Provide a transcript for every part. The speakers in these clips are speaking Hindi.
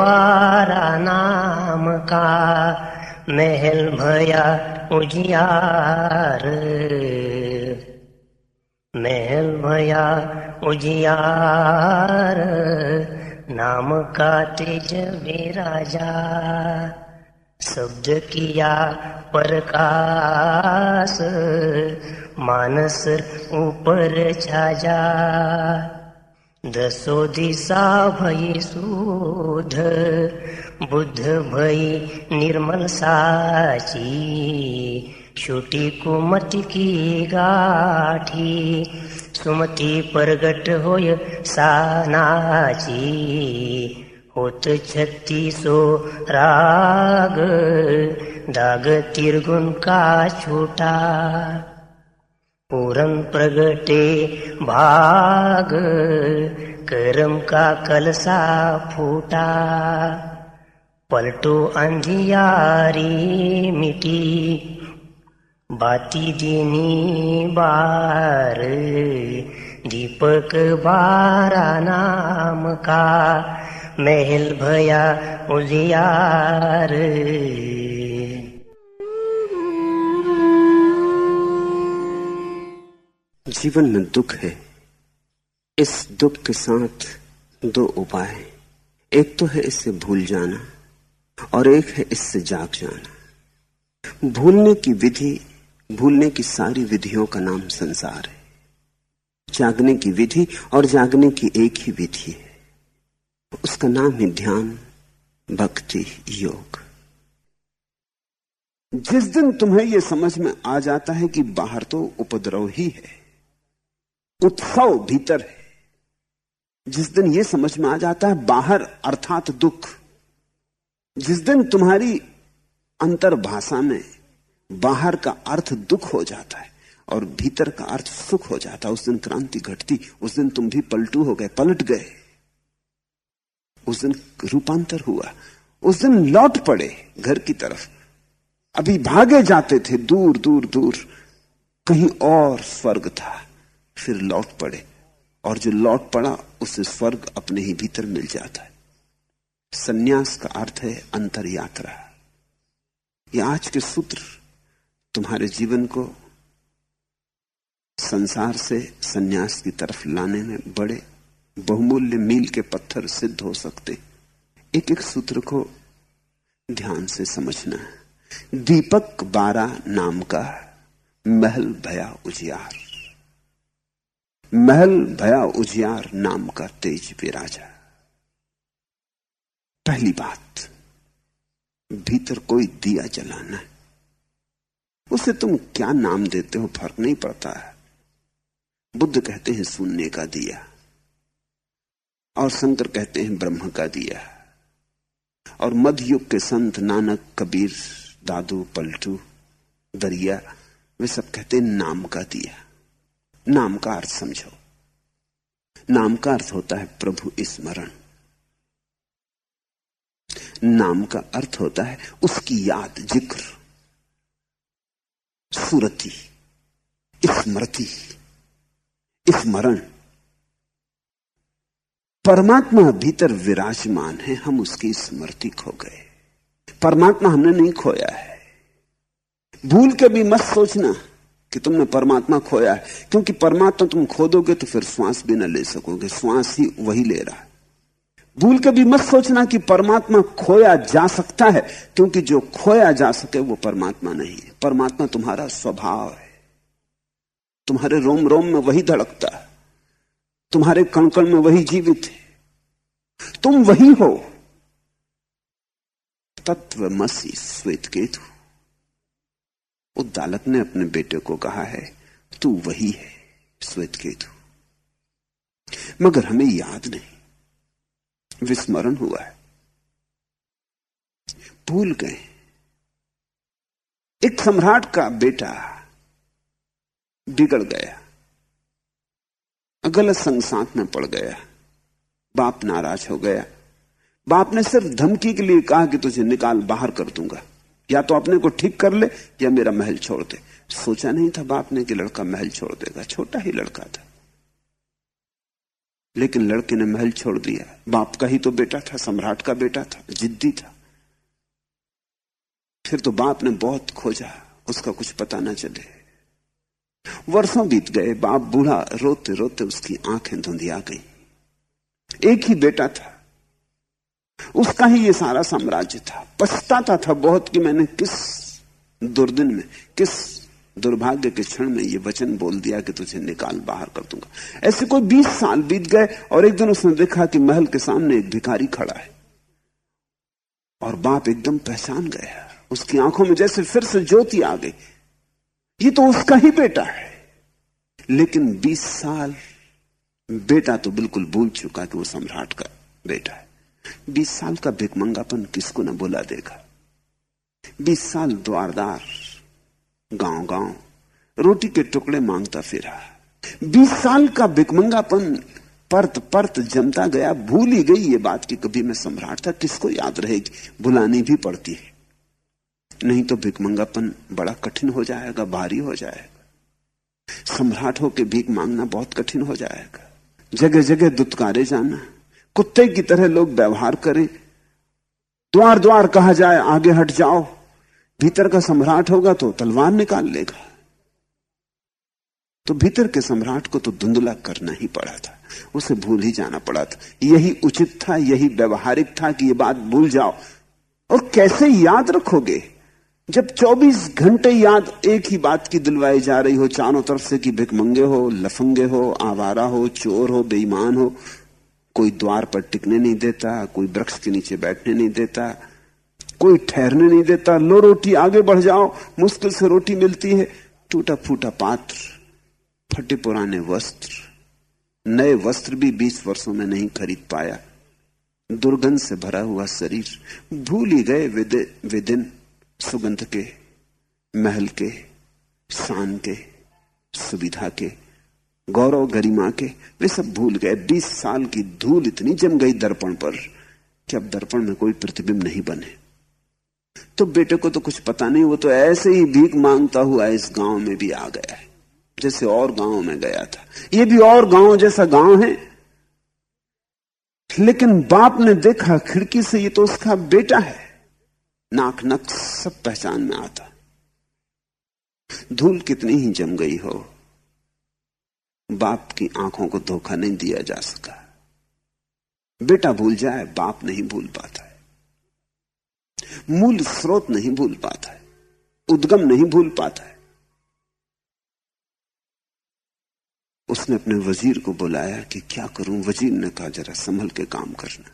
दीपक बारा नाम का महल भया उजियार। महल भया उजियार नाम का तेज विराजा। शब्द किया प्रकाश मानस ऊपर छाजा दसो दिशा भई शोध बुद्ध भई निर्मल साची छोटी कुमत की गाठी सुमति प्रगट होय सानाची होत छत्तीसो राग दाग तिरगुन का छोटा पूरन प्रगटे भाग करम का कलसा फूटा। पलटो अंधियारी मिटी बाती देनी बार। दीपक बारा नाम का महल भया उजियार जीवन में दुख है। इस दुख के साथ दो उपाय एक तो है इससे भूल जाना और एक है इससे जाग जाना। भूलने की विधि, भूलने की सारी विधियों का नाम संसार है। जागने की विधि और जागने की एक ही विधि है। उसका नाम है ध्यान, भक्ति, योग। जिस दिन तुम्हें यह समझ में आ जाता है कि बाहर तो उपद्रव ही है उत्सव भीतर है। जिस दिन यह समझ में आ जाता है, बाहर अर्थात दुख। जिस दिन तुम्हारी अंतर भाषा में बाहर का अर्थ दुख हो जाता है और भीतर का अर्थ सुख हो जाता है, उस दिन क्रांति घटती, उस दिन तुम भी पलटू हो गए, पलट गए। उस दिन रूपांतर हुआ, उस दिन लौट पड़े घर की तरफ़। अभी भागे जाते थे, दूर दूर दूर। कहीं और स्वर्ग था। फिर लौट पड़े। और जो लौट पड़ा, उसे स्वर्ग अपने ही भीतर मिल जाता है। सन्यास का अर्थ है अंतर यात्रा। ये आज के सूत्र तुम्हारे जीवन को संसार से सन्यास की तरफ़ लाने में बड़े बहुमूल्य मील के पत्थर सिद्ध हो सकते। एक एक सूत्र को ध्यान से समझना है। दीपक बारा नाम का महल भया उजियार। महल भया उजियार नाम का तेज विराजा। पहली बात, भीतर कोई दिया जलाना उसे तुम क्या नाम देते हो फ़र्क नहीं पड़ता है। बुद्ध कहते हैं, सुनने का दिया। और शंकर कहते हैं, ब्रह्म का दिया। और मध्य युग के संत, नानक, कबीर, दादू, पलटू, दरिया, वे सब कहते हैं, नाम का दिया। नाम का अर्थ समझो। नाम का अर्थ होता है प्रभु स्मरण। नाम का अर्थ होता है उसकी याद ज़िक्र सुरति स्मृति, स्मरण। परमात्मा भीतर विराजमान है, हम उसकी स्मृति खो गए। परमात्मा हमने नहीं खोया है। भूल के भी मत सोचना। कि तुमने परमात्मा खोया है। क्योंकि परमात्मा तुम खो दोगे तो फिर श्वास भी ना ले सकोगे। श्वास ही वही ले रहा है। भूल के भी मत सोचना कि परमात्मा खोया जा सकता है, क्योंकि जो खोया जा सके वो परमात्मा नहीं है। परमात्मा तुम्हारा स्वभाव है। तुम्हारे रोम रोम में वही धड़कता है। तुम्हारे कणकण में वही जीवित है। तुम वही हो। तत्व मसी श्वेत केतु। उद्दालक ने अपने बेटे को कहा है, तू वही है श्वेत केतु मगर हमें याद नहीं। विस्मरण हुआ है। भूल गए। एक सम्राट का बेटा बिगड़ गया। गलत संग साथ में पड़ गया। बाप नाराज़ हो गया। बाप ने सिर्फ़ धमकी के लिए कहा कि तुझे निकाल बाहर कर दूँगा। या तो अपने को ठीक कर ले, या मेरा महल छोड़ दे। सोचा नहीं था बाप ने कि लड़का महल छोड़ देगा। छोटा ही लड़का था। लेकिन लड़के ने महल छोड़ दिया। बाप का ही तो बेटा था, सम्राट का बेटा था, जिद्दी था। फिर तो बाप ने बहुत खोजा, उसका कुछ पता ना चले। वर्षों बीत गए, बाप बूढ़ा रोते रोते उसकी आँखें धुंधिया गई। एक ही बेटा था उसका ही ये सारा साम्राज्य था। पछताता था बहुत कि मैंने किस दुर्दिन में, किस दुर्भाग्य के क्षण में ये वचन बोल दिया कि तुझे निकाल बाहर कर दूँगा। ऐसे कोई बीस साल बीत गए और एक दिन उसने देखा कि महल के सामने एक भिखारी खड़ा है। और बाप एकदम पहचान गया। उसकी आँखों में जैसे फिर से ज्योति आ गई। ये तो उसका ही बेटा है। लेकिन बीस साल, बेटा तो बिल्कुल भूल चुका कि वो सम्राट का बेटा है। बीस साल का भिकमंगापन किसको न बुला देगा। बीस साल द्वारदार गाँव गाँव रोटी के टुकड़े माँगता फिरा। बीस साल का भिकमंगापन परत परत जमता गया, भूल ही गई ये बात कि कभी मैं सम्राट था, किसको याद रहेगी? बुलानी भी पड़ती है। नहीं तो भिकमंगापन बड़ा कठिन हो जाएगा, भारी हो जाएगा। सम्राट होके भीख मांगना बहुत कठिन हो जाएगा। जगह जगह दुत्कारे जाना। कुत्ते की तरह लोग व्यवहार करें। द्वार द्वार कहा जाए, आगे हट जाओ। भीतर का सम्राट होगा तो तलवार निकाल लेगा। तो भीतर के सम्राट को तो धुंधला करना ही पड़ा था। उसे भूल ही जाना पड़ा था। यही उचित था, यही व्यवहारिक था कि ये बात भूल जाओ। और कैसे याद रखोगे? जब 24 घंटे याद एक ही बात की दिलवाई जा रही हो, चारों तरफ़ से कि भिकमंगे हो, लफंगे हो, आवारा हो, चोर हो, बेईमान हो कोई द्वार पर टिकने नहीं देता, कोई वृक्ष के नीचे बैठने नहीं देता, कोई ठहरने नहीं देता, लो रोटी आगे बढ़ जाओ, मुश्किल से रोटी मिलती है। टूटा फूटा पात्र, फटे पुराने वस्त्र, नए वस्त्र भी बीस वर्षों में नहीं खरीद पाया। दुर्गंध से भरा हुआ शरीर, भूल ही गए वे दिन सुगंध के, महल के, शान के, सुविधा के। गौरव गरिमा के, वे सब भूल गए। बीस साल की धूल इतनी जम गई दर्पण पर कि अब दर्पण में कोई प्रतिबिंब नहीं बने। तो बेटे को तो कुछ पता नहीं, वो तो ऐसे ही भीख माँगता हुआ इस गाँव में भी आ गया है, जैसे और गाँव में गया था। ये भी और गाँव जैसा गाँव है। लेकिन बाप ने देखा, खिड़की से ये तो उसका बेटा है। नाक नक सब पहचान में आता। धूल कितनी ही जम गई हो। बाप की आँखों को धोखा नहीं दिया जा सका। बेटा भूल जाए, बाप नहीं भूल पाता है। मूल स्रोत नहीं भूल पाता है। उद्गम नहीं भूल पाता है। उसने अपने वज़ीर को बुलाया कि क्या करूँ? वज़ीर ने कहा, जरा संभल के काम करना।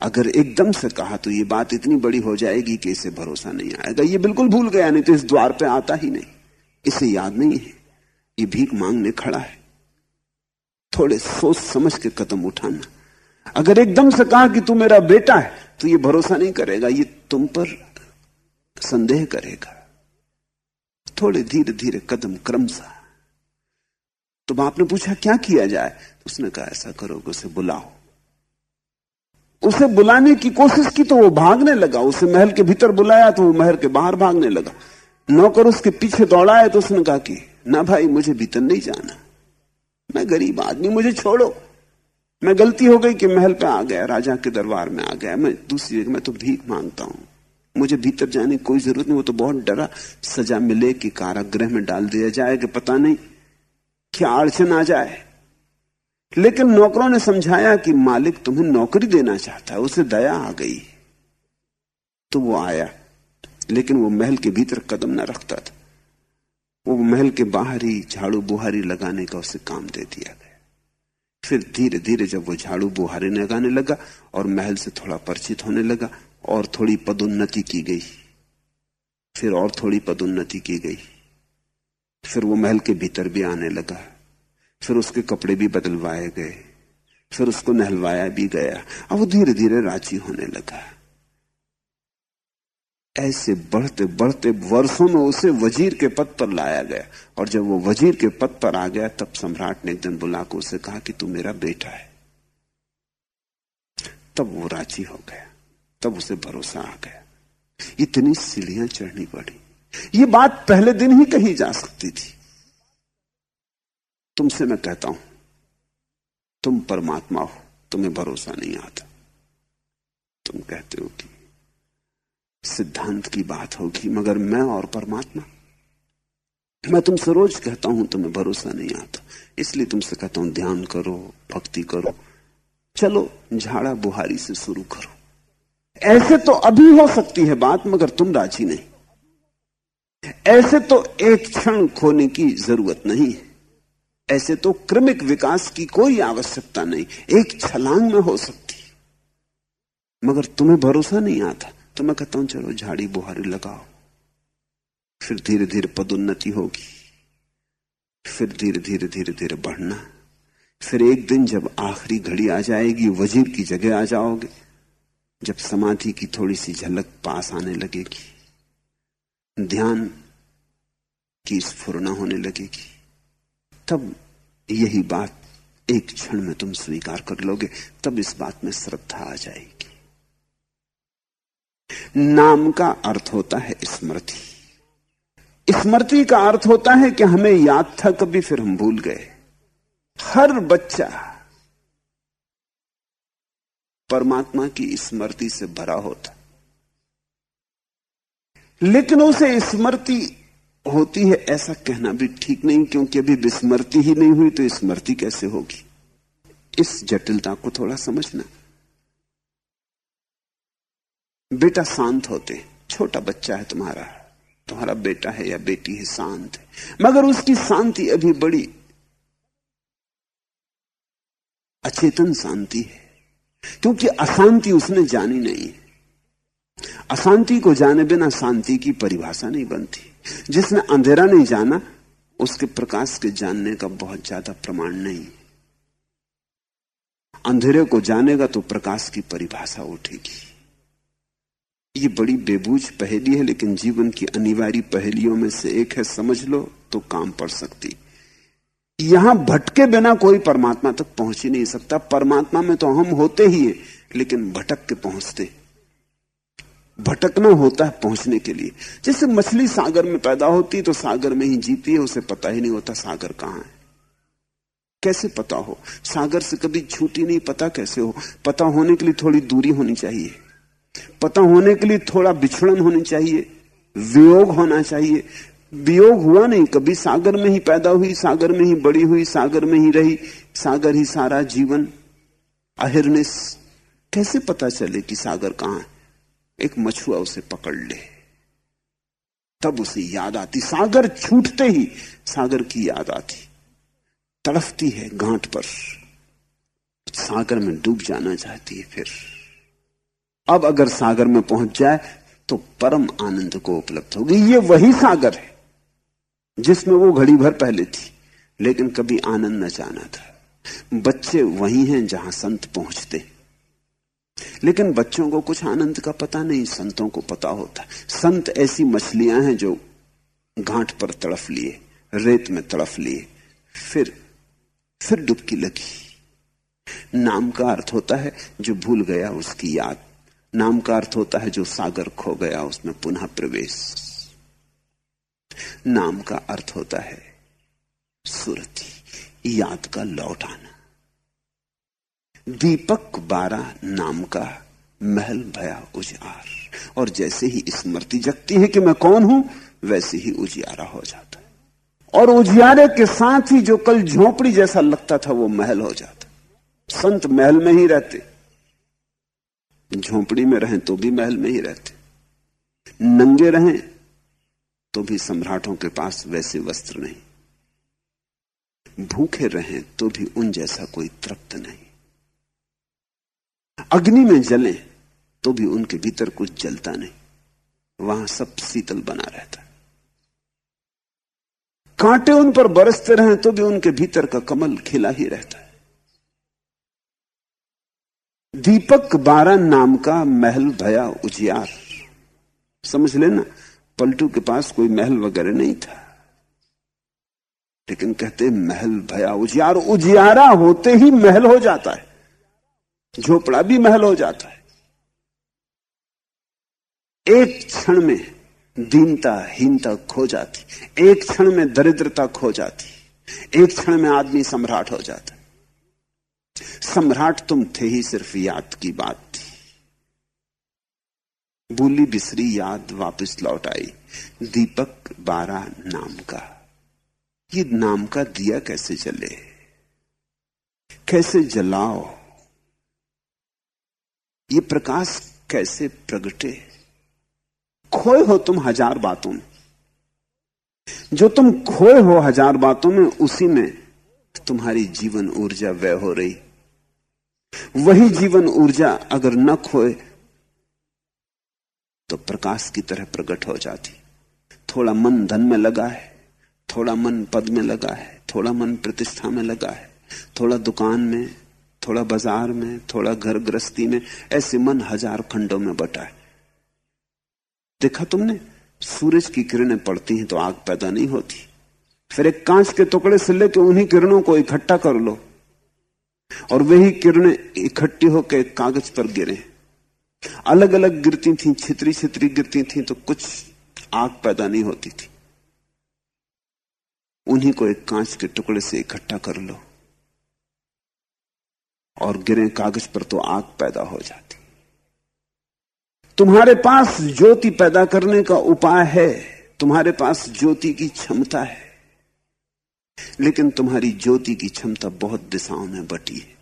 अगर एकदम से कहा तो ये बात इतनी बड़ी हो जाएगी कि इसे भरोसा नहीं आएगा। ये बिल्कुल भूल गया, नहीं तो इस द्वार पे आता ही नहीं। इसे याद नहीं है। ये भीख मांगने खड़ा है। थोड़े सोच समझ के कदम उठाना। अगर एकदम से कहा कि तू मेरा बेटा है तो ये भरोसा नहीं करेगा, ये तुम पर संदेह करेगा। थोड़े धीरे धीरे कदम क्रमशः। तो बाप ने पूछा, क्या किया जाए? तो उसने कहा, ऐसा करो कि उसे बुलाओ। उसे बुलाने की कोशिश की तो वो भागने लगा। उसे महल के भीतर बुलाया तो वो महल के बाहर भागने लगा। नौकर उसके पीछे दौड़ाए तो उसने कहा कि, ना भाई, मुझे भीतर नहीं जाना। मैं गरीब आदमी, मुझे छोड़ो। मैं गलती हो गई कि महल पे आ गया, राजा के दरबार में आ गया। मैं दूसरी जगह, मैं तो भीख माँगता हूँ। मुझे भीतर जाने की कोई ज़रूरत नहीं, वो तो बहुत डरा। सजा मिले कि कारागृह में डाल दिया जाए कि पता नहीं क्या अड़चन आ जाए। लेकिन नौकरों ने समझाया कि मालिक तुम्हें नौकरी देना चाहता है, उसे दया आ गई। तो वो आया, लेकिन वो महल के भीतर कदम न रखता था। वो महल के बाहर ही झाड़ू बुहारी लगाने का उसे काम दे दिया गया। फिर धीरे धीरे जब वो झाड़ू बुहारी लगाने लगा और महल से थोड़ा परिचित होने लगा और थोड़ी पदोन्नति की गई। फिर और थोड़ी पदोन्नति की गई। फिर वो महल के भीतर भी आने लगा। फिर उसके कपड़े भी बदलवाए गए। फिर उसको नहलवाया भी गया। अब वो धीरे धीरे राज़ी होने लगा। ऐसे बढ़ते बढ़ते वर्षों में उसे वज़ीर के पद पर लाया गया। और जब वो वज़ीर के पद पर आ गया, तब सम्राट ने एक दिन बुलाकर उसे कहा कि तू मेरा बेटा है। तब वो राज़ी हो गया। तब उसे भरोसा आ गया। इतनी सीढ़ियाँ चढ़नी पड़ी। ये बात पहले दिन ही कही जा सकती थी। तुमसे मैं कहता हूँ, तुम परमात्मा हो, तुम्हें भरोसा नहीं आता। तुम कहते हो कि सिद्धांत की बात होगी, मगर मैं और परमात्मा। मैं तुमसे रोज कहता हूँ, तुम्हें भरोसा नहीं आता। इसलिए तुमसे कहता हूँ, ध्यान करो, भक्ति करो। चलो, झाड़ा बुहारी से शुरू करो। ऐसे तो अभी हो सकती है बात, मगर तुम राज़ी नहीं। ऐसे तो एक क्षण खोने की ज़रूरत नहीं है। ऐसे तो क्रमिक विकास की कोई आवश्यकता नहीं। एक छलांग में हो सकती मगर तुम्हें भरोसा नहीं आता। तो मैं कहता हूँ, चलो, झाड़ी बुहारी लगाओ। फिर धीरे धीरे पदोन्नति होगी। फिर धीरे धीरे धीरे धीरे बढ़ना। फिर एक दिन जब आखिरी घड़ी आ जाएगी, वज़ीर की जगह आ जाओगे, जब समाधि की थोड़ी सी झलक पास आने लगेगी। ध्यान की स्फुरना होने लगेगी। तब यही बात एक क्षण में तुम स्वीकार कर लोगे, तब इस बात में श्रद्धा आ जाएगी। नाम का अर्थ होता है स्मृति। स्मृति का अर्थ होता है कि हमें याद था कभी फिर हम भूल गए। हर बच्चा परमात्मा की स्मृति से भरा होता। लेकिन उसे स्मृति होती है ऐसा कहना भी ठीक नहीं, क्योंकि अभी विस्मृति ही नहीं हुई तो स्मृति कैसे होगी? इस जटिलता को थोड़ा समझना। बेटा शांत होते, छोटा बच्चा है तुम्हारा तुम्हारा बेटा है या बेटी है शांत है। मगर उसकी शांति अभी बड़ी अचेतन शांति है, क्योंकि अशांति उसने जानी नहीं। अशांति को जाने बिना शांति की परिभाषा नहीं बनती। जिसने अंधेरा नहीं जाना, उसके प्रकाश के जानने का बहुत ज़्यादा प्रमाण नहीं। अंधेरे को जानेगा तो प्रकाश की परिभाषा उठेगी। ये बड़ी बेबूझ पहेली है, लेकिन जीवन की अनिवार्य पहेलियों में से एक है, समझ लो तो काम पड़ सकती। यहाँ भटके बिना कोई परमात्मा तक पहुँच ही नहीं सकता। परमात्मा में तो हम होते ही हैं, लेकिन भटक के पहुँचते। भटकना होता है पहुँचने के लिए। जैसे मछली सागर में पैदा होती तो सागर में ही जीती है, उसे पता ही नहीं होता सागर कहाँ है। कैसे पता हो? सागर से कभी छूटी नहीं, पता कैसे हो? पता होने के लिए थोड़ी दूरी होनी चाहिए। पता होने के लिए थोड़ा बिछड़न होनी चाहिए, वियोग होना चाहिए। वियोग हुआ नहीं, कभी सागर में ही पैदा हुई, सागर में ही बड़ी हुई, सागर में ही रही, सागर ही सारा जीवन। अहिर्निस, कैसे पता चले कि सागर कहाँ है? एक मछुआ उसे पकड़ ले। तब उसे याद आती। सागर छूटते ही सागर की याद आती। तड़फती है गांठ पर। सागर में डूब जाना चाहती है फिर। अब अगर सागर में पहुँच जाए तो परम आनंद को उपलब्ध होगी। ये वही सागर है, जिसमें वो घड़ी भर पहले थी, लेकिन कभी आनंद न जाना था। बच्चे वही हैं जहाँ संत पहुँचते। लेकिन बच्चों को कुछ आनंद का पता नहीं, संतों को पता होता। संत ऐसी मछलियाँ हैं जो घाट पर तड़फ लिए, रेत में तड़फ लिए, फिर फिर डुबकी लगी। नाम का अर्थ होता है, जो भूल गया उसकी याद। नाम का अर्थ होता है जो सागर खो गया, उसमें पुनः प्रवेश। नाम का अर्थ होता है सुरति, याद का लौट आना दीपक बारह नाम का महल भया उजियार। और जैसे ही स्मृति जगती है कि मैं कौन हूँ, वैसे ही उजियारा हो जाता है। और उजियारे के साथ ही जो कल झोपड़ी जैसा लगता था, वो महल हो जाता। संत महल में ही रहते। झोंपड़ी में रहें तो भी महल में ही रहते। नंगे रहें तो भी सम्राटों के पास वैसे वस्त्र नहीं। भूखे रहें तो भी उन जैसा कोई तृप्त नहीं। अग्नि में जले तो भी उनके भीतर कुछ जलता नहीं। वहाँ सब शीतल बना रहता। कांटे उन पर बरसते रहें तो भी उनके भीतर का कमल खिला ही रहता। है दीपक बारह नाम का महल भया उजियार। समझ लेना, पलटू के पास कोई महल वगैरह नहीं था। लेकिन कहते महल भया उजियार, उजियारा होते ही महल हो जाता है। झोपड़ा भी महल हो जाता है। एक क्षण में दीनता, हीनता खो जाती। एक क्षण में दरिद्रता खो जाती। एक क्षण में आदमी सम्राट हो जाता। सम्राट तुम थे ही सिर्फ़ याद की बात थी। भूली बिसरी याद वापस लौट आई, दीपक बारह नाम का। ये नाम का दिया कैसे जले? कैसे जलाओ? ये प्रकाश कैसे प्रगटे? खोए हो तुम हज़ार बातों में। जो तुम खोए हो हज़ार बातों में, उसी में तुम्हारी जीवन ऊर्जा व्यय हो रही। वही जीवन ऊर्जा अगर न खोए तो प्रकाश की तरह प्रकट हो जाती। थोड़ा मन धन में लगा है, थोड़ा मन पद में लगा है, थोड़ा मन प्रतिष्ठा में लगा है, थोड़ा दुकान में, थोड़ा बाज़ार में, थोड़ा घर गृहस्थी में, ऐसे मन हज़ार खंडों में बटा है। देखा तुमने? सूरज की किरणें पड़ती हैं तो आग पैदा नहीं होती। फिर एक कांच के टुकड़े से लेकर उन्हीं किरणों को इकट्ठा कर लो। और वही किरणें इकट्ठी होकर कागज़ पर गिरे। अलग अलग गिरती थी छितरी छितरी गिरती थी तो कुछ आग पैदा नहीं होती थी। उन्हीं को एक कांच के टुकड़े से इकट्ठा कर लो और गिरे कागज़ पर तो आग पैदा हो जाती। तुम्हारे पास ज्योति पैदा करने का उपाय है, तुम्हारे पास ज्योति की क्षमता है। लेकिन तुम्हारी ज्योति की क्षमता बहुत दिशाओं में बटी है।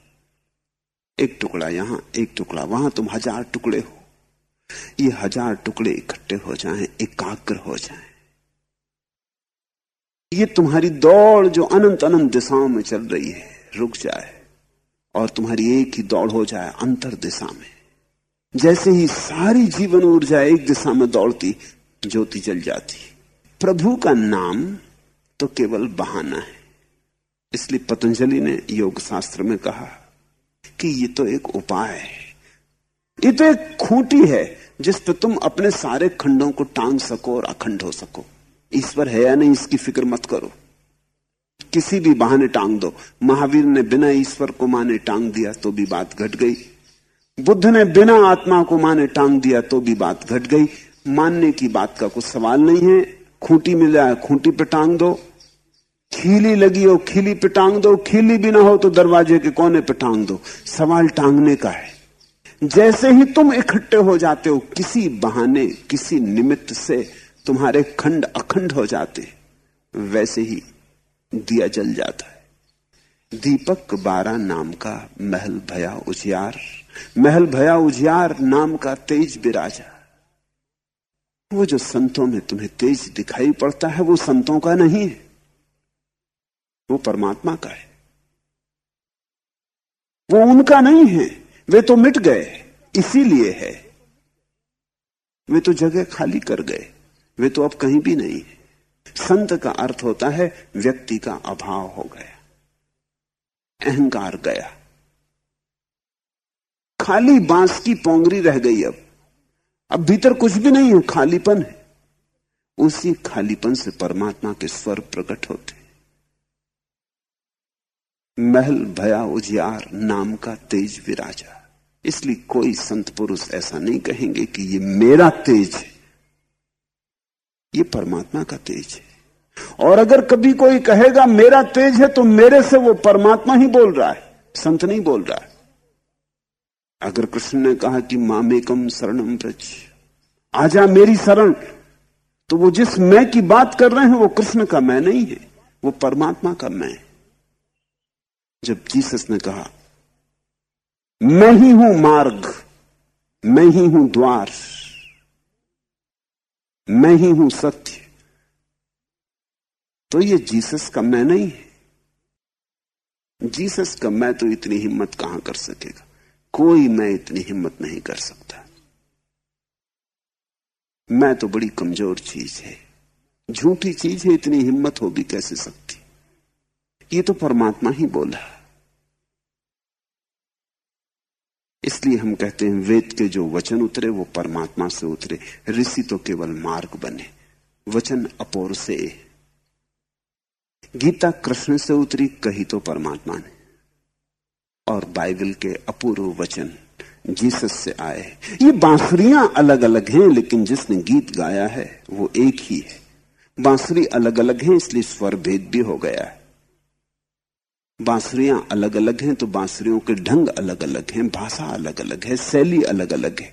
एक टुकड़ा यहाँ, एक टुकड़ा वहाँ, तुम हज़ार टुकड़े हो। ये हज़ार टुकड़े इकट्ठे हो जाएँ, एकाग्र हो जाएँ। ये तुम्हारी दौड़ जो अनंत अनंत दिशाओं में चल रही है, रुक जाए। और तुम्हारी एक ही दौड़ हो जाए अंतर दिशा में। जैसे ही सारी जीवन ऊर्जा एक दिशा में दौड़ती, ज्योति जल जाती। प्रभु का नाम तो केवल बहाना है। इसलिए पतंजलि ने योग शास्त्र में कहा कि ये तो एक उपाय है। ये तो एक खूंटी है जिस पर तुम अपने सारे खंडों को टांग सको और अखंड हो सको। ईश्वर है या नहीं, इसकी फ़िक्र मत करो। किसी भी बहाने टांग दो। महावीर ने बिना ईश्वर को माने टांग दिया तो भी बात घट गई। बुद्ध ने बिना आत्मा को माने टांग दिया तो भी बात घट गई। मानने की बात का कुछ सवाल नहीं है। खूंटी मिल जाए खूंटी पे टांग दो। खीली लगी हो, खीली पे टांग दो, खीली भी ना हो तो दरवाजे के कोने पे टांग दो। सवाल टांगने का है। जैसे ही तुम इकट्ठे हो जाते हो, किसी बहाने, किसी निमित्त से तुम्हारे खंड अखंड हो जाते, वैसे ही दिया जल जाता है। दीपक बारा नाम का महल भया उजियार, महल भया उजियार नाम का तेज बिराजा। वो जो संतों में तुम्हें तेज दिखाई पड़ता है, वो संतों का नहीं है। वो परमात्मा का है। वो उनका नहीं है, वे तो मिट गए, इसीलिए है। वे तो जगह खाली कर गए, वे तो अब कहीं भी नहीं है। संत का अर्थ होता है, व्यक्ति का अभाव हो गया, अहंकार गया। खाली बाँस की पोंगरी रह गई अब। अब भीतर कुछ भी नहीं है, खालीपन है। उसी खालीपन से परमात्मा के स्वर प्रकट होते महल भया उजियार नाम का तेज विराजा। इसलिए कोई संत पुरुष ऐसा नहीं कहेंगे कि ये मेरा तेज है। ये परमात्मा का तेज है। और अगर कभी कोई कहेगा, मेरा तेज है तो मेरे से वो परमात्मा ही बोल रहा है। संत नहीं बोल रहा है। अगर कृष्ण ने कहा कि मामेकम शरणम ब्रज आजा मेरी शरण तो वो जिस मैं की बात कर रहे हैं, वो कृष्ण का मैं नहीं है, वो परमात्मा का मैं जब जीसस ने कहा, मैं ही हूँ मार्ग, मैं ही हूँ द्वार, मैं ही हूँ सत्य तो ये जीसस का मैं नहीं है। जीसस का मैं तो इतनी हिम्मत कहाँ कर सकेगा? कोई मैं इतनी हिम्मत नहीं कर सकता। मैं तो बड़ी कमज़ोर चीज़ है। झूठी चीज़ है, इतनी हिम्मत होगी कैसे सकती? ये तो परमात्मा ही बोला। इसलिए हम कहते हैं, वेद के जो वचन उतरे, वो परमात्मा से उतरे। ऋषि तो केवल मार्ग बने, वचन अपोर से। गीता कृष्ण से उतरी, कही तो परमात्मा ने। और बाइबल के अपूर्व वचन, जीसस से आए। ये बांसुरियाँ अलग अलग हैं, लेकिन जिसने गीत गाया है, वो एक ही है। बांसुरी अलग अलग है, इसलिए स्वर भेद भी हो गया है। बांसुरियाँ अलग अलग हैं तो बांसुरियों के ढंग अलग अलग हैं, भाषा अलग अलग है, शैली अलग अलग है।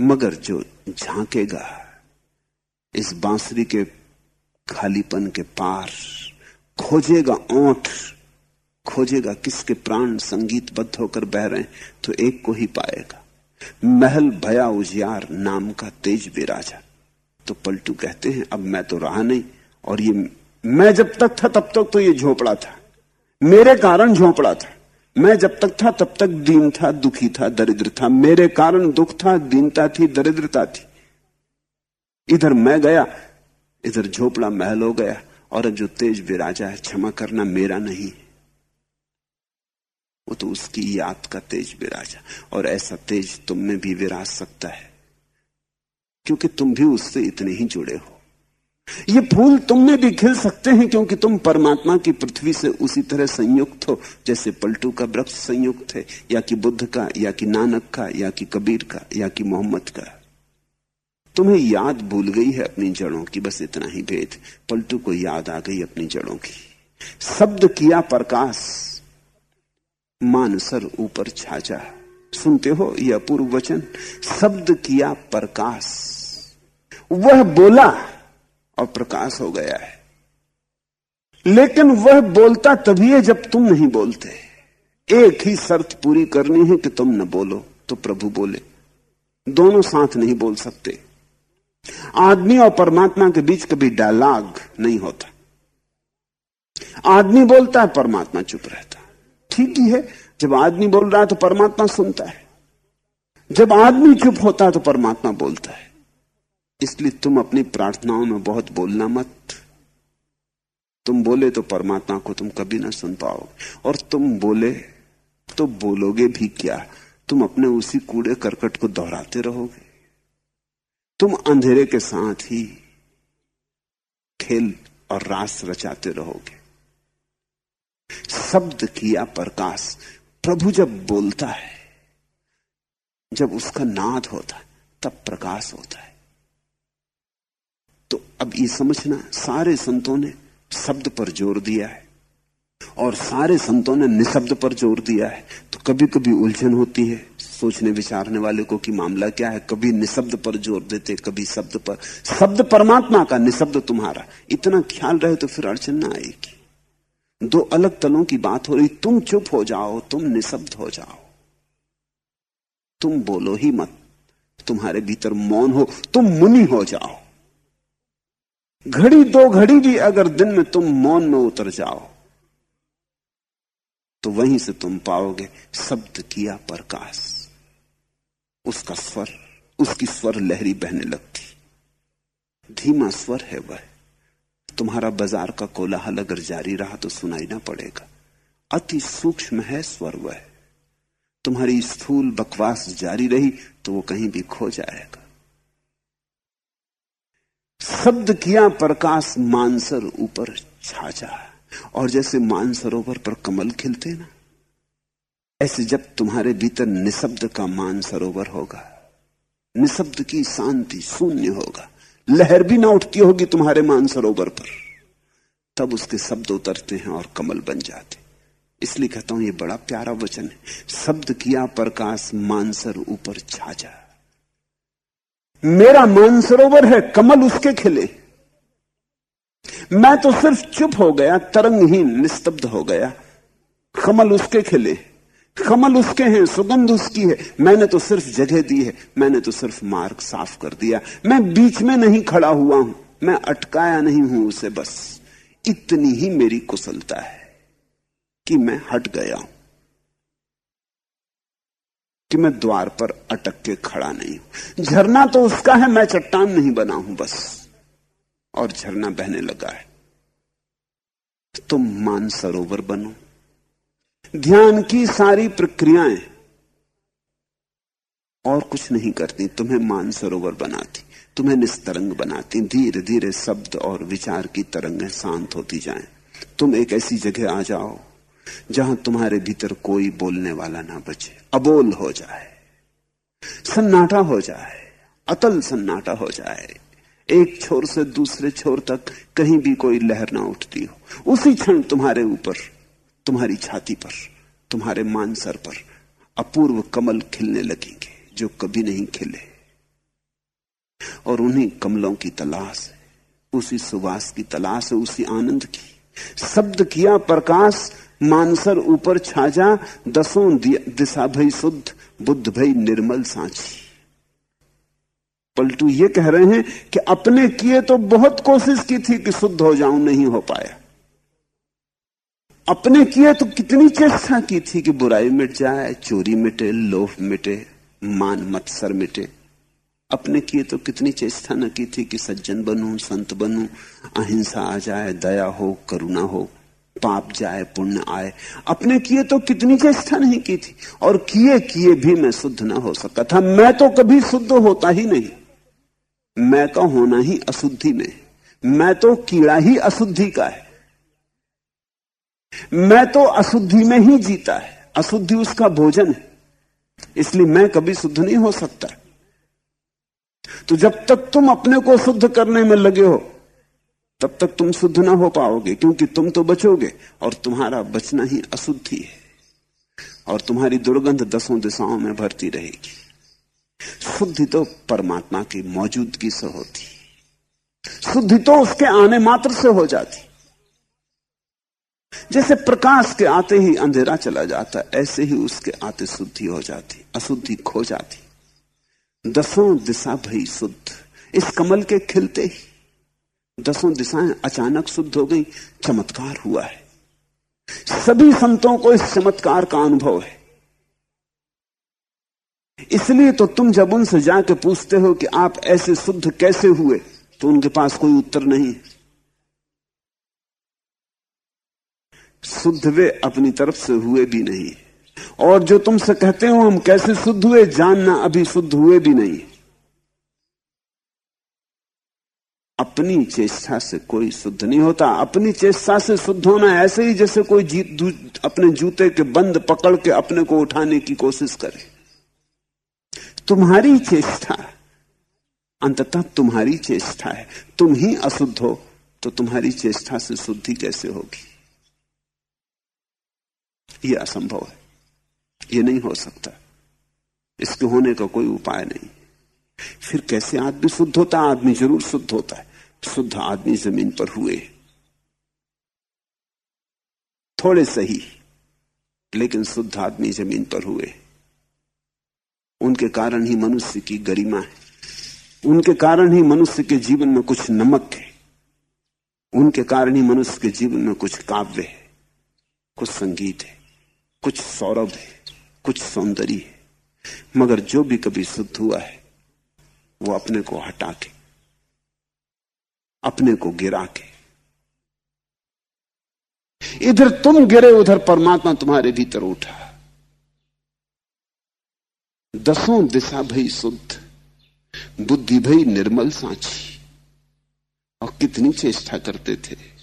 मगर जो झांकेगा, इस बांसुरी के खालीपन के पार खोजेगा ओठ, खोजेगा किसके प्राण संगीतबद्ध होकर बह रहे हैं तो एक को ही पाएगा। महल भया उजियार नाम का तेज विराजा तो पलटू कहते हैं, अब मैं तो रहा नहीं, और ये मैं जब तक था, तब तक तो ये झोपड़ा था। मेरे कारण झोपड़ा था। मैं जब तक था, तब तक दीन था, दुखी था, दरिद्र था। मेरे कारण दुख था, दीनता थी, दरिद्रता थी। इधर मैं गया, इधर झोपड़ा महल हो गया। और जो तेज विराजा है, क्षमा करना मेरा नहीं। वो तो उसकी याद का तेज विराजा। और ऐसा तेज तुम में भी विराज सकता है, क्योंकि तुम भी उससे इतने ही जुड़े हो। ये फूल तुम में भी खिल सकते हैं क्योंकि तुम परमात्मा की पृथ्वी से उसी तरह संयुक्त हो, जैसे पलटू का वृक्ष संयुक्त है, या कि बुद्ध का, या कि नानक का, या कि कबीर का, या कि मोहम्मद का। तुम्हें याद भूल गई है अपनी जड़ों की, बस इतना ही भेद। पलटू को याद आ गई अपनी जड़ों की। शब्द किया प्रकाश मानसर ऊपर छाचा सुनते हो यह अपूर्व वचन? शब्द किया प्रकाश। वह बोला और प्रकाश हो गया है। लेकिन वह बोलता तभी है जब तुम नहीं बोलते। एक ही शर्त पूरी करनी है कि तुम न बोलो तो प्रभु बोले। दोनों साथ नहीं बोल सकते। आदमी और परमात्मा के बीच कभी डायलॉग नहीं होता। आदमी बोलता है, परमात्मा चुप रहता। ठीक ही है, जब आदमी बोल रहा है तो परमात्मा सुनता है। जब आदमी चुप होता है तो परमात्मा बोलता है। इसलिए तुम अपनी प्रार्थनाओं में बहुत बोलना मत। तुम बोले तो परमात्मा को तुम कभी ना सुन पाओगे। और तुम बोले तो बोलोगे भी क्या? तुम अपने उसी कूड़े करकट को दोहराते रहोगे। तुम अंधेरे के साथ ही खेल और रास रचाते रहोगे। शब्द किया प्रकाश प्रभु जब बोलता है, जब उसका नाद होता है, तब प्रकाश होता है। तो अब ये समझना, सारे संतों ने शब्द पर ज़ोर दिया है। और सारे संतों ने निशब्द पर ज़ोर दिया है। तो कभी कभी उलझन होती है, सोचने विचारने वाले को कि मामला क्या है। कभी निशब्द पर ज़ोर देते, कभी शब्द पर। शब्द परमात्मा का निशब्द तुम्हारा। इतना ख्याल रहे तो फिर अड़चन ना आएगी। दो अलग तलों की बात हो रही, तुम चुप हो जाओ, तुम निशब्द हो जाओ। तुम बोलो ही मत। तुम्हारे भीतर मौन हो, तुम मुनि हो जाओ। घड़ी दो घड़ी भी अगर दिन में तुम मौन में उतर जाओ तो वहीं से तुम पाओगे शब्द किया प्रकाश। उसका स्वर, उसकी स्वर लहरी बहने लगती। धीमा स्वर है वह। तुम्हारा बाज़ार का कोलाहल अगर जारी रहा तो सुनाई ना पड़ेगा। अति सूक्ष्म है स्वर वह। तुम्हारी स्थूल बकवास जारी रही तो वो कहीं भी खो जाएगा। शब्द किया प्रकाश मानसर ऊपर छाजा और जैसे मानसरोवर पर कमल खिलते ना, ऐसे जब तुम्हारे भीतर निशब्द का मान सरोवर होगा, निशब्द की शांति शून्य होगा, लहर भी ना उठती होगी तुम्हारे मानसरोवर पर, तब उसके शब्द उतरते हैं और कमल बन जाते इसलिए कहता हूँ, ये बड़ा प्यारा वचन है। शब्द किया प्रकाश मानसर ऊपर छाजा मेरा मानसरोवर है, कमल उसके खिले। मैं तो सिर्फ़ चुप हो गया तरंगहीन निस्तब्ध हो गया। कमल उसके खिले। कमल उसके हैं, सुगंध उसकी है। मैंने तो सिर्फ़ जगह दी है, मैंने तो सिर्फ़ मार्ग साफ़ कर दिया। मैं बीच में नहीं खड़ा हुआ हूँ, मैं अटकाया नहीं हूँ उसे बस। इतनी ही मेरी कुशलता है कि मैं हट गया हूँ। कि मैं द्वार पर अटक के खड़ा नहीं हूँ। झरना तो उसका है, मैं चट्टान नहीं बना हूँ बस। और झरना बहने लगा है। तो तुम मान सरोवर बनो। ध्यान की सारी प्रक्रियाएँ और कुछ नहीं करती। तुम्हें मान सरोवर बनाती, तुम्हें निस्तरंग बनाती। धीरे धीरे शब्द और विचार की तरंगें शांत होती जाएँ। तुम एक ऐसी जगह आ जाओ जहाँ तुम्हारे भीतर कोई बोलने वाला ना बचे। अबोल हो जाए, सन्नाटा हो जाए, अतल सन्नाटा हो जाए। एक छोर से दूसरे छोर तक कहीं भी कोई लहर ना उठती हो। उसी क्षण तुम्हारे ऊपर, तुम्हारी छाती पर, तुम्हारे मानसर पर अपूर्व कमल खिलने लगेंगे, जो कभी नहीं खिले। और उन्हीं कमलों की तलाश उसी सुवास की तलाश उसी आनंद की। शब्द किया, प्रकाश, मानसर ऊपर छाजा, दसों दिशा भई शुद्ध, बुद्ध भई निर्मल सांची। पलटू ये कह रहे हैं कि अपने किए तो बहुत कोशिश की थी कि शुद्ध हो जाऊँ, नहीं हो पाया। अपने किए तो कितनी चेष्टा की थी कि बुराई मिट जाए, चोरी मिटे, लोभ मिटे, मान मत्सर मिटे। अपने किए तो कितनी चेष्टा न की थी कि सज्जन बनू, संत बनू, अहिंसा आ जाए, दया हो, करुणा हो, पाप जाए, पुण्य आए। अपने किए तो कितनी चेष्टा नहीं की थी, और किए किए भी मैं शुद्ध ना हो सका था। मैं तो कभी शुद्ध होता ही नहीं। मैं का होना ही अशुद्धि में मैं तो कीड़ा ही अशुद्धि का है। मैं तो अशुद्धि में ही जीता है। अशुद्धि उसका भोजन है। इसलिए मैं कभी शुद्ध नहीं हो सकता। तो जब तक तुम अपने को शुद्ध करने में लगे हो, तब तक तुम शुद्ध ना हो पाओगे, क्योंकि तुम तो बचोगे और तुम्हारा बचना ही अशुद्धि है और तुम्हारी दुर्गंध दसों दिशाओं में भरती रहेगी। शुद्धि तो परमात्मा की मौजूदगी से होती शुद्धि तो उसके आने मात्र से हो जाती। जैसे प्रकाश के आते ही अंधेरा चला जाता, ऐसे ही उसके आते शुद्धि हो जाती, अशुद्धि खो जाती। दसों दिशा भई शुद्ध। इस कमल के खिलते ही दसों दिशाएँ अचानक शुद्ध हो गई, चमत्कार हुआ है। सभी संतों को इस चमत्कार का अनुभव है। इसलिए तो तुम जब उनसे जाके पूछते हो कि आप ऐसे शुद्ध कैसे हुए तो उनके पास कोई उत्तर नहीं शुद्ध वे अपनी तरफ़ से हुए भी नहीं। और जो तुमसे कहते हो, हम कैसे शुद्ध हुए, जानना अभी शुद्ध हुए भी नहीं। अपनी चेष्टा से कोई शुद्ध नहीं होता। अपनी चेष्टा से शुद्ध होना ऐसे ही जैसे कोई जीत अपने जूते के बंद पकड़ के अपने को उठाने की कोशिश करे। तुम्हारी चेष्टा, अंततः तुम्हारी चेष्टा है। तुम ही अशुद्ध हो तो तुम्हारी चेष्टा से शुद्धि कैसे होगी? यह असंभव है। ये नहीं हो सकता। इसके होने का कोई उपाय नहीं। फिर कैसे आदमी शुद्ध होता? है आदमी ज़रूर शुद्ध होता है। शुद्ध आदमी ज़मीन पर हुए। थोड़े सही, लेकिन शुद्ध आदमी ज़मीन पर हुए। उनके कारण ही मनुष्य की गरिमा है। उनके कारण ही मनुष्य के जीवन में कुछ नमक है। उनके कारण ही मनुष्य के जीवन में कुछ काव्य है। कुछ संगीत है। कुछ सौरभ है। कुछ सौंदर्य है। मगर जो भी कभी शुद्ध हुआ है, वो अपने को हटा के, अपने को गिरा के। इधर तुम गिरे, उधर परमात्मा तुम्हारे भीतर उठा। दसों दिशा भई शुद्ध, बुद्धि भई निर्मल सांची। और कितनी चेष्टा करते थे।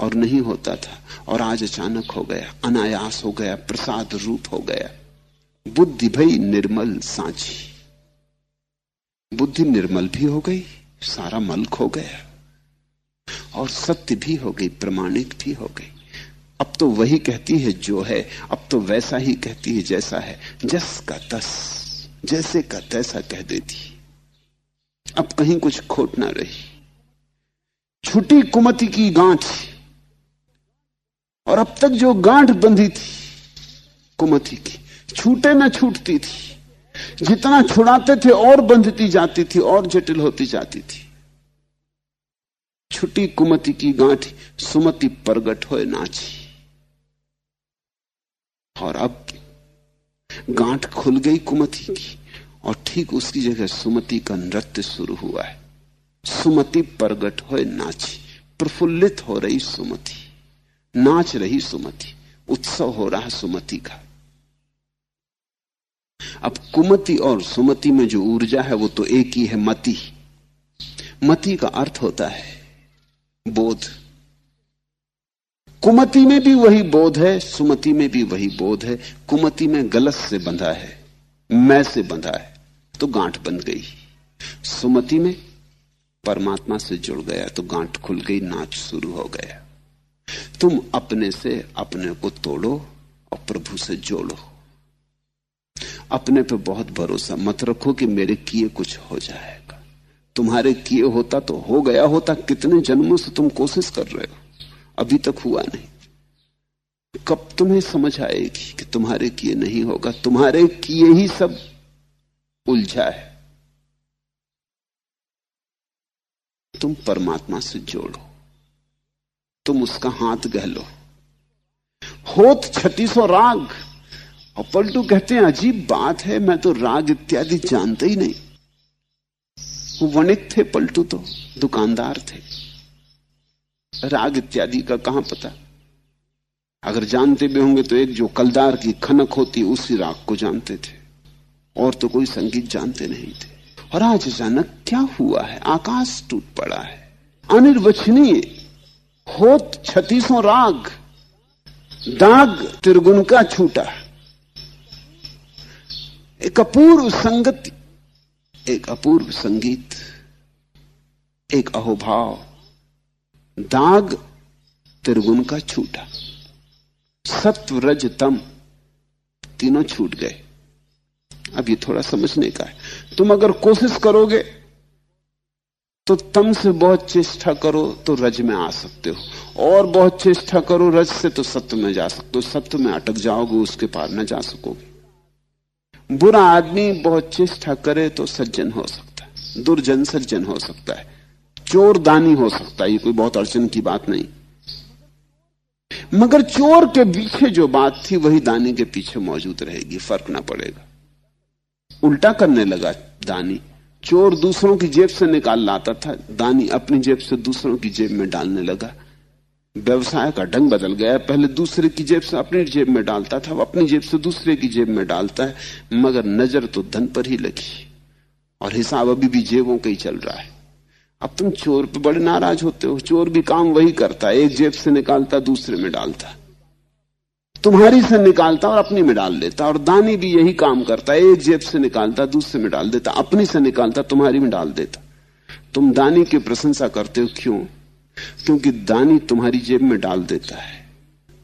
और नहीं होता था। और आज अचानक हो गया, अनायास हो गया, प्रसाद रूप हो गया। बुद्धि भई निर्मल सांची बुद्धि निर्मल भी हो गई, सारा मल खो गया। और सत्य भी हो गई प्रमाणिक भी हो गई। अब तो वही कहती है जो है, अब तो वैसा ही कहती है जैसा है। जस का तस, जैसे का तैसा कह देती। अब कहीं कुछ खोट ना रही। छुटी कुमति की गांठ। और अब तक जो गांठ बंधी थी, कुमति की, छूटे न छूटती थी, जितना छुड़ाते थे और बंधती जाती थी, और जटिल होती जाती थी। छुटी कुमति की गांठ, सुमति प्रगट हो नाची। और अब गांठ खुल गई कुमति की, और ठीक उसकी जगह सुमति का नृत्य शुरू हुआ है। सुमति प्रगट हो नाची, प्रफुल्लित हो रही सुमति। नाच रही सुमति, उत्सव हो रहा सुमति का। अब कुमति और सुमति में जो ऊर्जा है वो तो एक ही है, मति। मति का अर्थ होता है बोध। कुमति में भी वही बोध है, सुमति में भी वही बोध है। कुमति में गलत से बंधा है, मैं से बंधा है तो गांठ बन गई। सुमति में परमात्मा से जुड़ गया तो गांठ खुल गई, नाच शुरू हो गया। तुम अपने से अपने को तोड़ो और प्रभु से जोड़ो। अपने पे बहुत भरोसा मत रखो कि मेरे किए कुछ हो जाएगा। तुम्हारे किए होता तो हो गया होता, कितने जन्मों से तुम कोशिश कर रहे हो? अभी तक हुआ नहीं। कब तुम्हें समझ आएगी कि तुम्हारे किए नहीं होगा? तुम्हारे किए ही सब उलझा है। तुम परमात्मा से जोड़ो। तुम उसका हाथ गहलो। होत छत्तीसों राग। और पलटू कहते हैं, अजीब बात है, मैं तो राग इत्यादि जानते ही नहीं। वो वणिक थे पलटू तो दुकानदार थे। राग इत्यादि का कहाँ पता? अगर जानते भी होंगे तो एक जो कलदार की खनक होती, उसी राग को जानते थे। और तो कोई संगीत जानते नहीं थे। और आज अचानक क्या हुआ है? आकाश टूट पड़ा है। अनिर्वचनीय होत छत्तीसों राग, दाग त्रिगुण का छूटा। एक अपूर्व संगति, एक अपूर्व संगीत, एक अहोभाव, दाग त्रिगुण का छूटा। सत्व रज तम तीनों छूट गए। अब ये थोड़ा समझने का है। तुम अगर कोशिश करोगे तो तम से बहुत चेष्टा करो तो रज में आ सकते हो। और बहुत चेष्टा करो रज से तो सत्य में जा सकते हो। सत्य में अटक जाओगे, उसके पार न जा सकोगे। बुरा आदमी बहुत चेष्टा करे तो सज्जन हो सकता है। दुर्जन सज्जन हो सकता है। चोर दानी हो सकता है। ये कोई बहुत अड़चन की बात नहीं। मगर चोर के पीछे जो बात थी, वही दानी के पीछे मौजूद रहेगी। फ़र्क ना पड़ेगा। उल्टा करने लगा दानी। चोर दूसरों की जेब से निकाल लाता था। दानी अपनी जेब से दूसरों की जेब में डालने लगा। व्यवसाय का ढंग बदल गया। पहले दूसरे की जेब से अपनी जेब में डालता था अपनी जेब से दूसरे की जेब में डालता है, मगर नज़र तो धन पर ही लगी। और हिसाब अभी भी जेबों का ही चल रहा है। अब तुम चोर पे बड़े नाराज़ होते हो। चोर भी काम वही करता है। एक जेब से निकालता, दूसरे में डालता। तुम्हारी से निकालता और अपनी में डाल लेता और दानी भी यही काम करता है एक जेब से निकालता, दूसरे में डाल देता, अपनी से निकालता, तुम्हारी में डाल देता। तुम दानी की प्रशंसा करते हो क्यों? क्योंकि दानी तुम्हारी जेब में डाल देता है।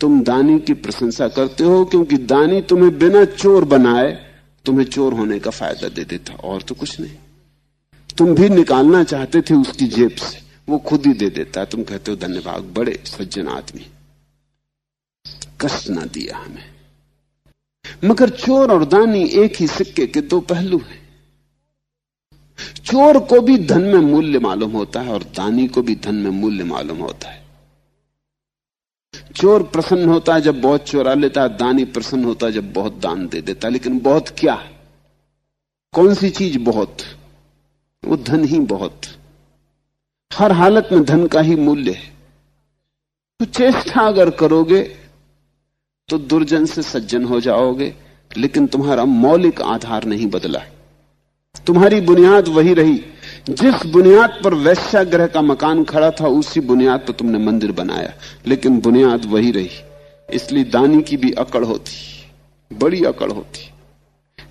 तुम दानी की प्रशंसा करते हो क्योंकि दानी तुम्हें बिना चोर बनाए तुम्हें चोर होने का फ़ायदा दे देता, और तो कुछ नहीं। तुम भी निकालना चाहते थे उसकी जेब से, वो खुद ही दे देता। तुम कहते हो, धन्यवाद, बड़े, सज्जन आदमी। कष्ट ना दिया हमें। मगर चोर और दानी एक ही सिक्के के दो पहलू हैं। चोर को भी धन में मूल्य मालूम होता है और दानी को भी धन में मूल्य मालूम होता है। चोर प्रसन्न होता है जब बहुत चोरा लेता है, दानी प्रसन्न होता है जब बहुत दान दे देता है। लेकिन बहुत क्या? कौन सी चीज़ बहुत? वो धन ही बहुत। हर हालत में धन का ही मूल्य है। तो चेष्टा अगर करोगे तो दुर्जन से सज्जन हो जाओगे, लेकिन तुम्हारा मौलिक आधार नहीं बदला तुम्हारी बुनियाद वही रही। जिस बुनियाद पर वैश्याग्रह का मकान खड़ा था, उसी बुनियाद पर तुमने मंदिर बनाया। लेकिन बुनियाद वही रही। इसलिए दानी की भी अकड़ होती। बड़ी अकड़ होती।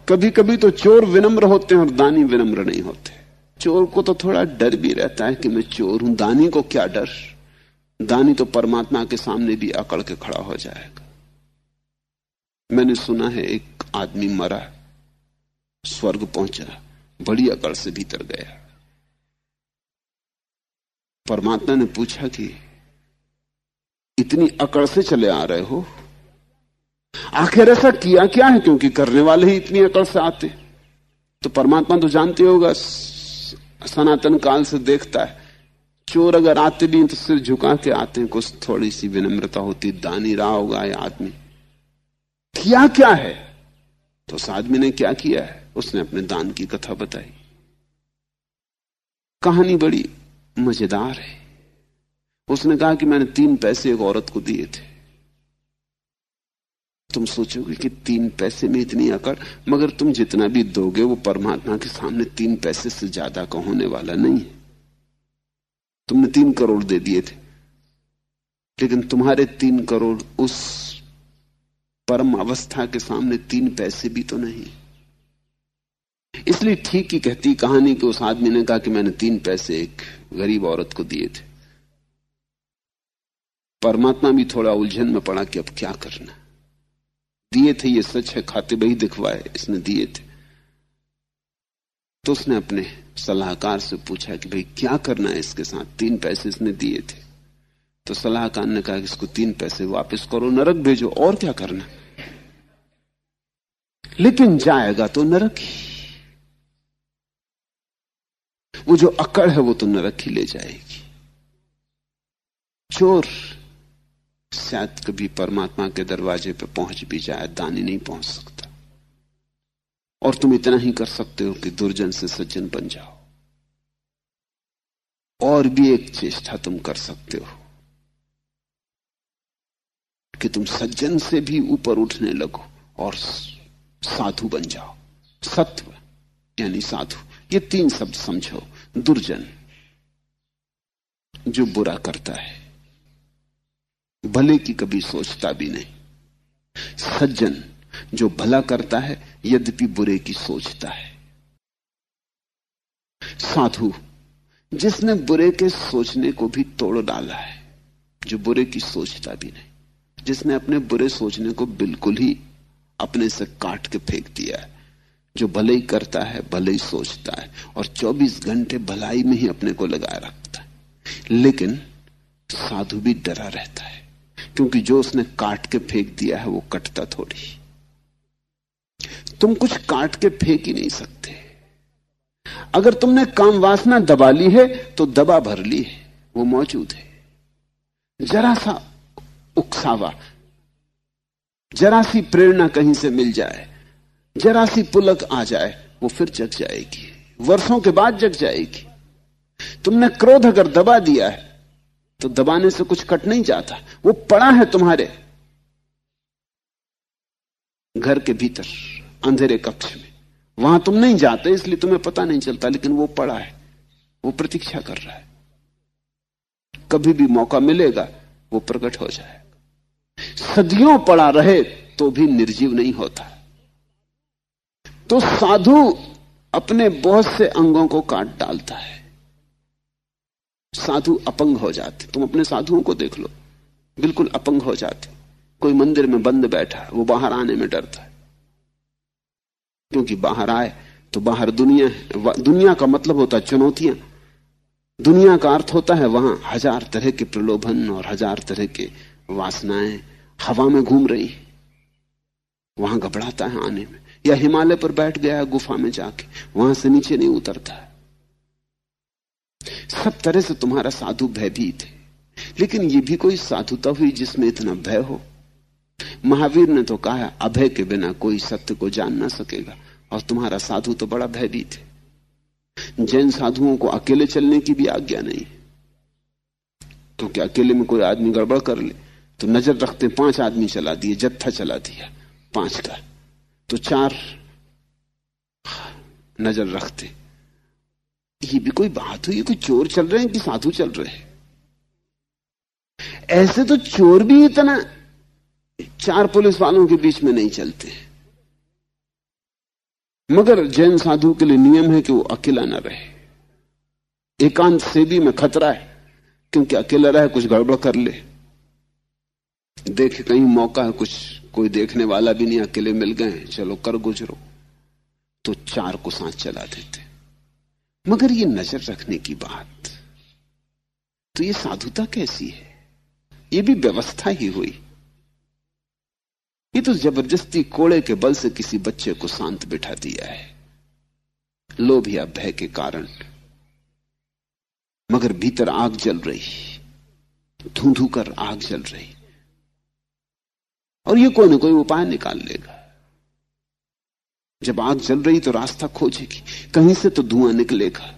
कभी कभी तो चोर विनम्र होते हैं और दानी विनम्र नहीं होते। चोर को तो थोड़ा डर भी रहता है कि मैं चोर हूँ, दानी को क्या डर? दानी तो परमात्मा के सामने भी अकड़ के खड़ा हो जाएगा। मैंने सुना है एक आदमी मरा, स्वर्ग पहुँचा बड़ी अकड़ से भीतर गया। परमात्मा ने पूछा कि, इतनी अकड़ से चले आ रहे हो? आखिर ऐसा किया क्या है क्योंकि करने वाले ही इतनी अकड़ से आते? तो परमात्मा तो जानते होगा, सनातन काल से देखता है, चोर अगर आते भी तो सिर झुका के आते हैं, कुछ थोड़ी सी विनम्रता होती, दानी रहा होगा आदमी। किया क्या है? तो उस आदमी ने क्या किया है? उसने अपने दान की कथा बताई। कहानी बड़ी मज़ेदार है। उसने कहा कि मैंने तीन पैसे एक औरत को दिए थे। तुम सोचोगे कि तीन पैसे में इतनी अकड़, मगर तुम जितना भी दोगे, वो परमात्मा के सामने तीन पैसे से ज़्यादा का होने वाला नहीं है। तुमने तीन करोड़ दे दिए थे, लेकिन तुम्हारे तीन करोड़ उस परम अवस्था के सामने तीन पैसे भी तो नहीं। इसलिए ठीक ही कहती कहानी कि उस आदमी ने कहा कि मैंने तीन पैसे एक गरीब औरत को दिए थे। परमात्मा भी थोड़ा उलझन में पड़ा कि अब क्या करना। दिए थे, ये सच है, खाते बही दिखवाए, इसने दिए थे। तो उसने अपने सलाहकार से पूछा कि भाई, क्या करना है इसके साथ? तीन पैसे इसने दिए थे। तो सलाहकार ने कहा कि इसको तीन पैसे वापस करो, नरक भेजो, और क्या करना लेकिन जाएगा तो नरक ही। वो जो अकड़ है वो तो नरक ही ले जाएगी। चोर शायद कभी परमात्मा के दरवाजे पे पहुँच भी जाए, दानी नहीं पहुँच सकता। और तुम इतना ही कर सकते हो कि दुर्जन से सज्जन बन जाओ। और भी एक चेष्टा तुम कर सकते हो कि तुम सज्जन से भी ऊपर उठने लगो और साधु बन जाओ। सत्व, यानी साधु। ये तीन शब्द समझो। दुर्जन, जो बुरा करता है। भले की कभी सोचता भी नहीं। सज्जन, जो भला करता है, यद्यपि बुरे की सोचता है। साधु, जिसने बुरे के सोचने को भी तोड़ डाला है, जो बुरे की सोचता भी नहीं, जिसने अपने बुरे सोचने को बिल्कुल ही अपने से काट के फेंक दिया है। जो भले ही करता है, भले ही सोचता है और 24 घंटे भलाई में ही अपने को लगाए रखता है। लेकिन साधु भी डरा रहता है, क्योंकि जो उसने काट के फेंक दिया है, वो कटता थोड़ी। तुम कुछ काट के फेंक ही नहीं सकते। अगर तुमने काम वासना दबा ली है तो दबा भर ली है, वो मौजूद है। जरा सा उकसावा जरा सी प्रेरणा कहीं से मिल जाए, जरा सी पुलक आ जाए, वो फिर जग जाएगी। वर्षों के बाद जग जाएगी। तुमने क्रोध अगर दबा दिया है तो दबाने से कुछ कट नहीं जाता। वो पड़ा है तुम्हारे घर के भीतर, अंधेरे कक्ष में। वहाँ तुम नहीं जाते, इसलिए तुम्हें पता नहीं चलता, लेकिन वो पड़ा है। वो प्रतीक्षा कर रहा है। कभी भी मौका मिलेगा, वो प्रकट हो जाएगा सदियों पड़ा रहे तो भी निर्जीव नहीं होता। तो साधु अपने बहुत से अंगों को काट डालता है। साधु अपंग हो जाते। तुम अपने साधुओं को देख लो। बिल्कुल अपंग हो जाते। कोई मंदिर में बंद बैठा, वो बाहर आने में डरता है। क्योंकि बाहर आए तो बाहर दुनिया है। दुनिया का मतलब होता है चुनौतियाँ। दुनिया का अर्थ होता है वहाँ हज़ार तरह के प्रलोभन और हज़ार तरह के वासनाएँ। हवा में घूम रही। वहाँ घबराता है आने में। या हिमालय पर बैठ गया है गुफा में जाके। वहाँ से नीचे नहीं उतरता। सब तरह से तुम्हारा साधु भयभीत है। लेकिन ये भी कोई साधुता हुई जिसमें इतना भय हो? महावीर ने तो कहा, अभय के बिना कोई सत्य को जान ना सकेगा। और तुम्हारा साधु तो बड़ा भयभीत है। जैन साधुओं को अकेले चलने की भी आज्ञा नहीं। क्योंकि तो अकेले में कोई आदमी गड़बड़ कर ले? तो नज़र रखते पाँच आदमी चला दिए, जत्था चला दिया, पाँच का तो चार नज़र रखते। ये भी कोई बात हुई कोई चोर चल रहे हैं कि साधु चल रहे हैं? ऐसे तो चोर भी इतना, चार पुलिस वालों के बीच में नहीं चलते। मगर जैन साधु के लिए नियम है कि वो अकेला ना रहे। एकांत से भी में खतरा है, क्योंकि अकेला रहे, कुछ गड़बड़ कर ले। देखे, कहीं मौका है, कुछ, कोई देखने वाला भी नहीं, अकेले मिल गए, चलो कर गुजरो। तो चार को साथ चला देते। मगर ये नज़र रखने की बात तो ये साधुता कैसी है? ये भी व्यवस्था ही हुई। ये तो ज़बरदस्ती कोड़े के बल से किसी बच्चे को शांत बिठा दिया है। लोभ या भय के कारण। मगर भीतर आग जल रही धू धू कर आग जल रही। और ये कोई ना कोई उपाय निकाल लेगा। जब आग जल रही तो रास्ता खोजेगी, कहीं से तो धुआँ निकलेगा।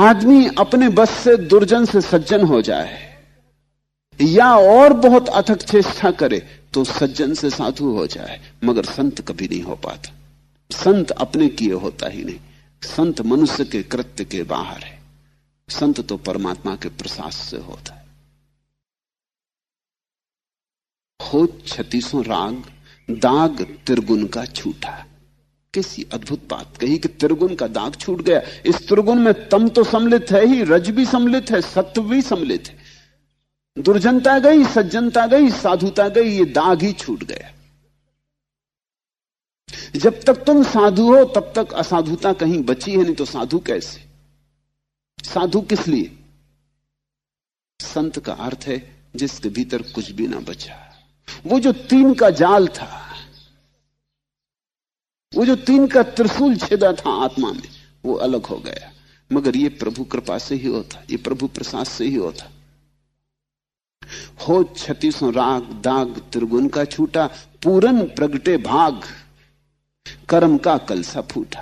आदमी अपने बस से दुर्जन से सज्जन हो जाए, या और बहुत अथक चेष्टा करे तो सज्जन से साधु हो जाए, मगर संत कभी नहीं हो पाता। संत अपने किए होता ही नहीं। संत मनुष्य के कृत्य के बाहर है। संत तो परमात्मा के प्रसाद से होता है। हो छत्तीसों राग, दाग त्रिगुण का छूटा। किसी अद्भुत बात कही कि त्रिगुण का दाग छूट गया। इस त्रिगुण में तम तो सम्मिलित है ही, रज भी सम्मिलित है, सत्व भी सम्मिलित है। दुर्जनता गई, सज्जनता गई, साधुता गई, ये दाग ही छूट गया। जब तक तुम साधु हो, तब तक असाधुता कहीं बची है, नहीं तो साधु कैसे? साधु किस लिए? संत का अर्थ है, जिसके भीतर कुछ भी ना बचा। वो जो तीन का जाल था, वो जो तीन का त्रिशूल छेदा था आत्मा में, वो अलग हो गया। मगर ये प्रभु कृपा से ही होता, ये प्रभु प्रसाद से ही होता। हो छत्तीसों राग, दाग, त्रिगुण का छूटा, पूरन प्रगटे भाग, कर्म का कलसा फूटा।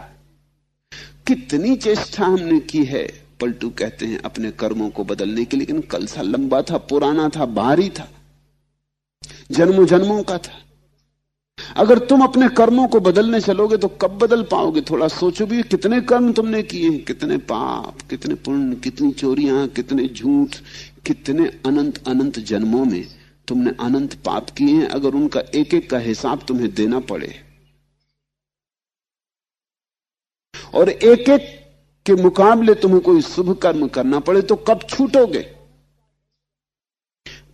कितनी चेष्टा हमने की है, पलटू कहते हैं अपने कर्मों को बदलने की लेकिन कलसा लंबा था, पुराना था, भारी था। जन्मों जन्मों का था। अगर तुम अपने कर्मों को बदलने चलोगे तो कब बदल पाओगे? थोड़ा सोचो भी, कितने कर्म तुमने किए हैं? कितने पाप, कितने पुण्य, कितनी चोरियाँ, कितने झूठ, कितने अनंत अनंत जन्मों में तुमने अनंत पाप किए हैं। अगर उनका एक एक का हिसाब तुम्हें देना पड़े। और एक एक के मुकाबले तुम्हें कोई शुभ कर्म करना पड़े तो कब छूटोगे?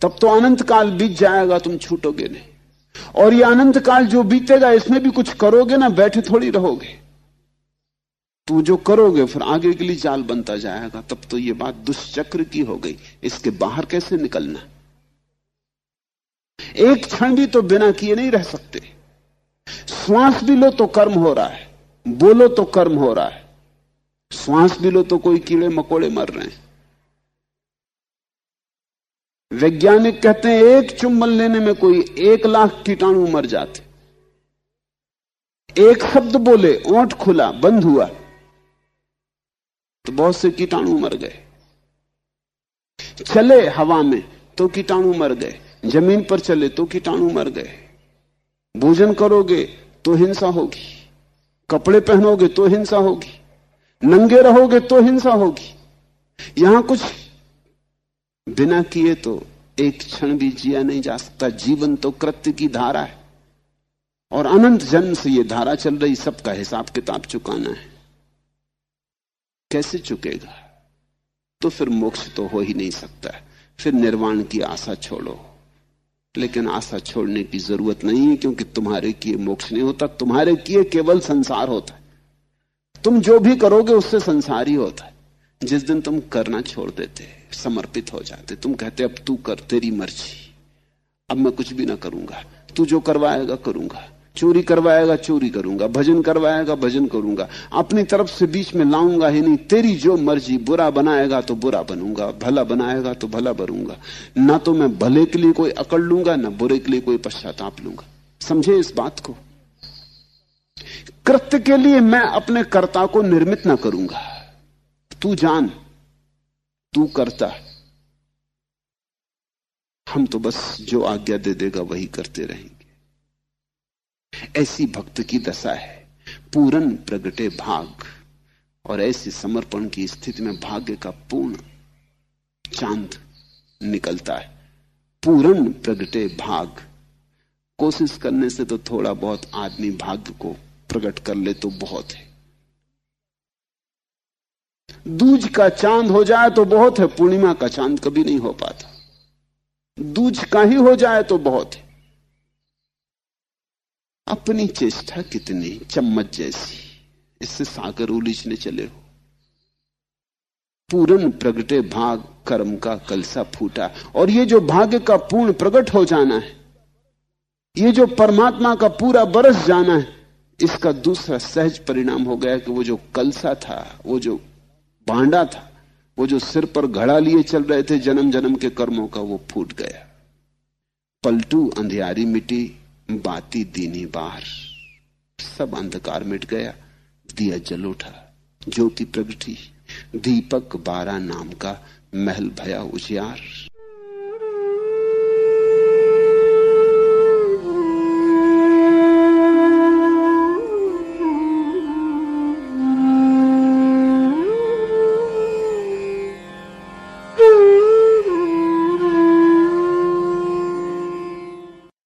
तब तो अनंत काल बीत जाएगा, तुम छूटोगे नहीं। और ये अनंत काल जो बीतेगा, इसमें भी कुछ करोगे ना, बैठे थोड़ी रहोगे। तू जो करोगे, फिर आगे के लिए जाल बनता जाएगा। तब तो ये बात दुष्चक्र की हो गई। इसके बाहर कैसे निकलना? एक क्षण भी तो बिना किए नहीं रह सकते। श्वास भी लो तो कर्म हो रहा है। बोलो तो कर्म हो रहा है। श्वास भी लो तो कोई कीड़े मकोड़े मर रहे हैं। वैज्ञानिक कहते हैं, एक चुंबन लेने में कोई एक लाख कीटाणु मर जाते। एक शब्द बोले, ओंठ खुला, बंद हुआ तो बहुत से कीटाणु मर गए। चले हवा में तो कीटाणु मर गए। ज़मीन पर चले तो कीटाणु मर गए। भोजन करोगे तो हिंसा होगी। कपड़े पहनोगे तो हिंसा होगी। नंगे रहोगे तो हिंसा होगी। यहाँ कुछ बिना किए तो एक क्षण भी जिया नहीं जा सकता। जीवन तो कृत्य की धारा है। और अनंत जन्म से यह धारा चल रही, सबका हिसाब किताब चुकाना है। कैसे चुकेगा? तो फिर मोक्ष तो हो ही नहीं सकता। फिर निर्वाण की आशा छोड़ो। लेकिन आशा छोड़ने की ज़रूरत नहीं है, क्योंकि तुम्हारे किए मोक्ष नहीं होता। तुम्हारे किए केवल संसार होता है। तुम जो भी करोगे, उससे संसार ही होता है। जिस दिन तुम करना छोड़ देते, समर्पित हो जाते, तुम कहते, अब तू कर, तेरी मर्ज़ी। अब मैं कुछ भी ना करूँगा। तू जो करवाएगा, करूँगा। चोरी करवाएगा, चोरी करूँगा। भजन करवाएगा, भजन करूँगा। अपनी तरफ़ से बीच में लाऊँगा ही नहीं। तेरी जो मर्ज़ी, बुरा बनाएगा तो बुरा बनूँगा। भला बनाएगा तो भला बनूँगा। ना तो मैं भले के लिए कोई अकड़ लूँगा, ना बुरे के लिए कोई पश्चाताप लूँगा। समझे इस बात को? कृत्य के लिए मैं अपने कर्ता को निर्मित ना करूँगा। तू जान, तू करता है। हम तो बस जो आज्ञा दे देगा वही करते रहेंगे। ऐसी भक्त की दशा है, पूरन प्रगटे भाग, और ऐसे समर्पण की स्थिति में भाग्य का पूर्ण चाँद निकलता है। पूरन प्रगटे भाग, कोशिश करने से तो थोड़ा बहुत आदमी भाग्य को प्रकट कर ले तो बहुत है। दूज का चाँद हो जाए तो बहुत है, पूर्णिमा का चाँद कभी नहीं हो पाता। दूज का ही हो जाए तो बहुत है। अपनी चेष्टा कितनी, चम्मच जैसी, इससे सागर उलीचने चले हो। पूर्ण प्रगटे भाग, कर्म का कलसा फूटा। और ये जो भाग्य का पूर्ण प्रकट हो जाना है, ये जो परमात्मा का पूरा बरस जाना है, इसका दूसरा सहज परिणाम हो गया कि वो जो कलसा था, वो जो भांडा था। वो जो सिर पर घड़ा लिए चल रहे थे जन्म जन्म के कर्मों का, वो फूट गया। पलटू, अंधियारी मिट्टी बाती दीनी बाहर। सब अंधकार मिट गया। दिया जल उठा। ज्योति प्रगटी। दीपक बारा नाम का महल भया उजियार।